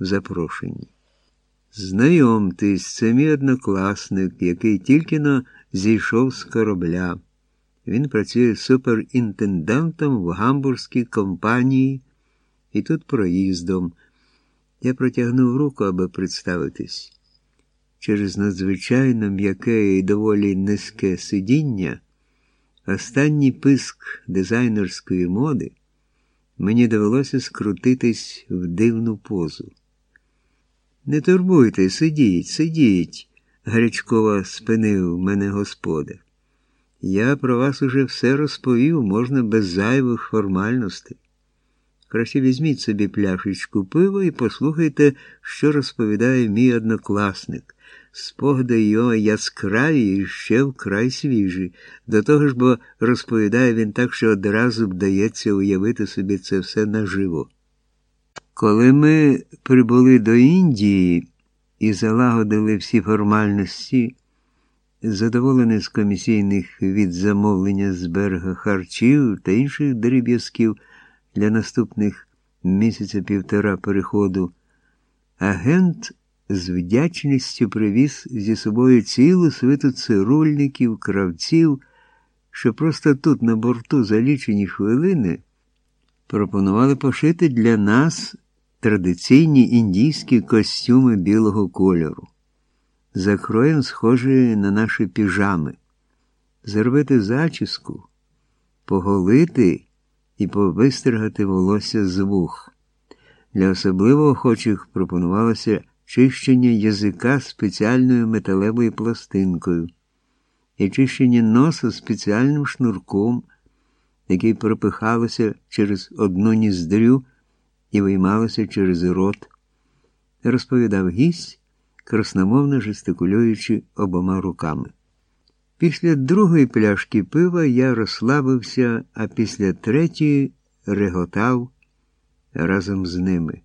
запрошенні. Знайомтесь, це мій однокласник, який тільки но зійшов з корабля. Він працює суперінтендантом в гамбурзькій компанії і тут проїздом. Я протягнув руку, аби представитись. Через надзвичайно м'яке і доволі низьке сидіння, останній писк дизайнерської моди, мені довелося скрутитись в дивну позу. Не турбуйте, сидіть, сидіть, гарячково спинив мене господар. Я про вас уже все розповів, можна без зайвих формальностей. Краще візьміть собі пляшечку пива і послухайте, що розповідає мій однокласник. Спогади його яскраві і ще вкрай свіжі. До того ж, бо розповідає він так, що одразу вдається уявити собі це все наживо. Коли ми прибули до Індії і залагодили всі формальності, задоволений з комісійних від замовлення з берега харчів та інших дріб'язків для наступних місяця півтора переходу, агент з вдячністю привіз зі собою цілу свиту цирульників, кравців, що просто тут, на борту, за лічені хвилини, пропонували пошити для нас традиційні індійські костюми білого кольору. Закроєм схожі на наші піжами, зробити зачіску, поголити і повистригати волосся з вух. Для особливо охочих пропонувалося чищення язика спеціальною металевою пластинкою і чищення носа спеціальним шнурком, який пропихалося через одну ніздрю і виймалося через рот, розповідав гість, красномовно жестикулюючи обома руками. Після другої пляшки пива я розслабився, а після третьої реготав разом з ними.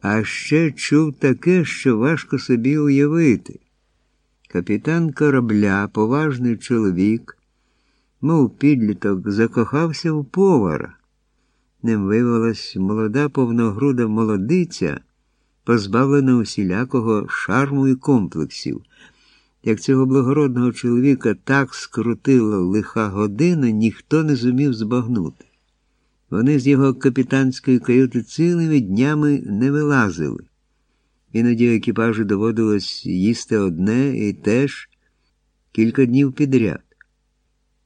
А ще чув таке, що важко собі уявити. Капітан корабля, поважний чоловік, мов підліток, закохався в повара. Ним виявилась молода повногруда молодиця, позбавлена усілякого шарму і комплексів. Як цього благородного чоловіка так скрутила лиха година, ніхто не зумів збагнути. Вони з його капітанської каюти цілими днями не вилазили. Іноді екіпажу доводилось їсти одне і теж кілька днів підряд,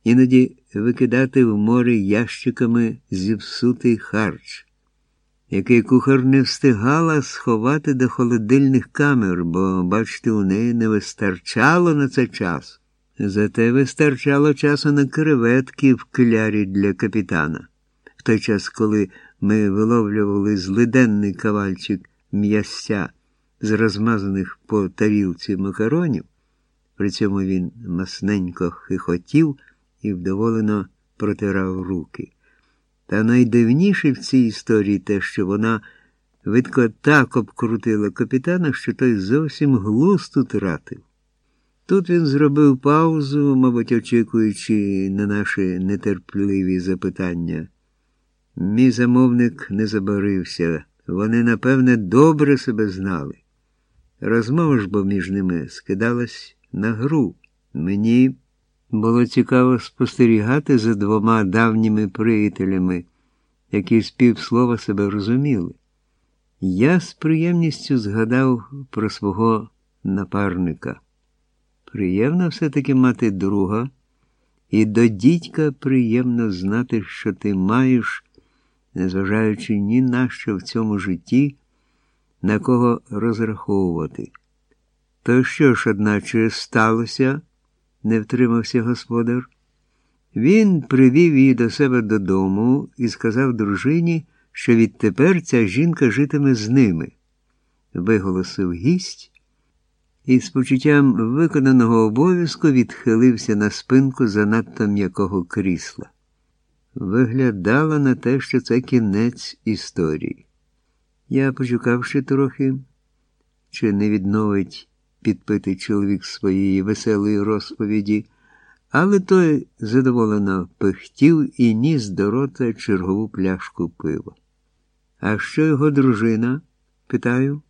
іноді викидати в море ящиками зіпсутий харч, який кухар не встигала сховати до холодильних камер, бо, бачите, у неї не вистачало на це час. Зате вистачало часу на креветки в клярі для капітана. В той час, коли ми виловлювали злиденний кавальчик м'ясця з розмазаних по тарілці макаронів, при цьому він масненько хихотів і вдоволено протирав руки. Та найдивніше в цій історії те, що вона видко так обкрутила капітана, що той зовсім глузд утратив. Тут він зробив паузу, мабуть, очікуючи на наші нетерпливі запитання. Мій замовник не забарився, вони, напевне, добре себе знали. Розмова ж бо між ними скидалась на гру. Мені було цікаво спостерігати за двома давніми приятелями, які з півслова себе розуміли. Я з приємністю згадав про свого напарника. Приємно все-таки мати друга, і до дідька приємно знати, що ти маєш, незважаючи ні на що в цьому житті, на кого розраховувати. То що ж, одначе, сталося? Не втримався господар. Він привів її до себе додому і сказав дружині, що відтепер ця жінка житиме з ними. Виголосив гість і з почуттям виконаного обов'язку відхилився на спинку занадто м'якого крісла. Виглядало на те, що це кінець історії. Я почукав ще трохи, чи не відновить підпитий чоловік своєї веселої розповіді, але той задоволено пихтів і ніс до рота чергову пляшку пива. А що його дружина? питаю.